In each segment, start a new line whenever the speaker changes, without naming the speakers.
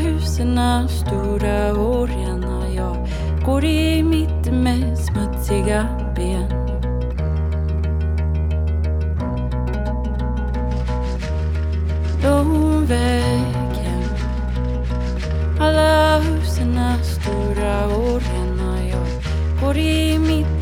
husen är stora och rena. Jag går i mitten med smutsiga ben. Lång väg hem. Alla husen är stora och rena. Jag går i mitten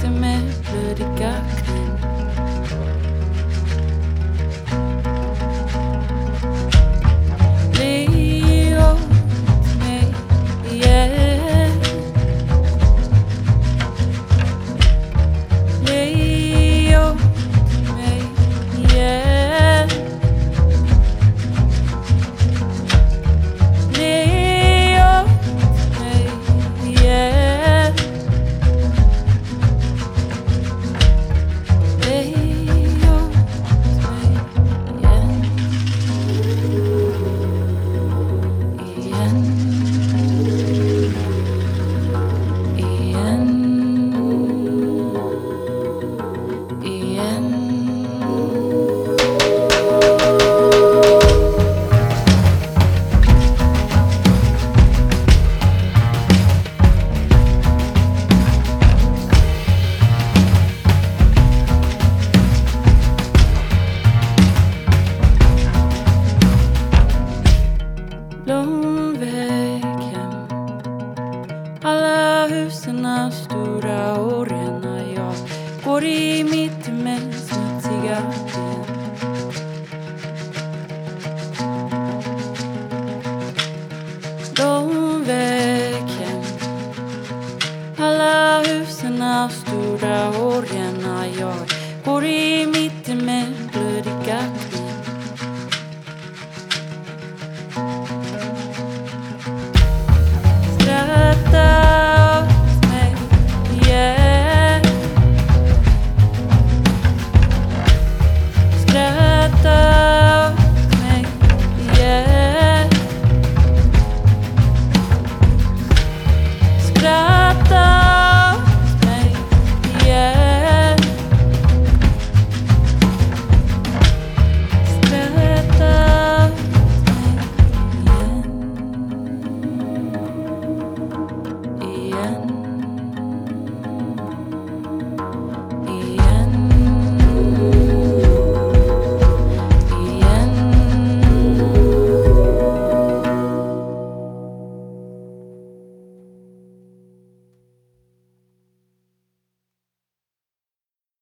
husen är stora och rena. Jag går i mitten med smutsiga ben. De vägen. Alla husen är stora och rena. Jag går i mitten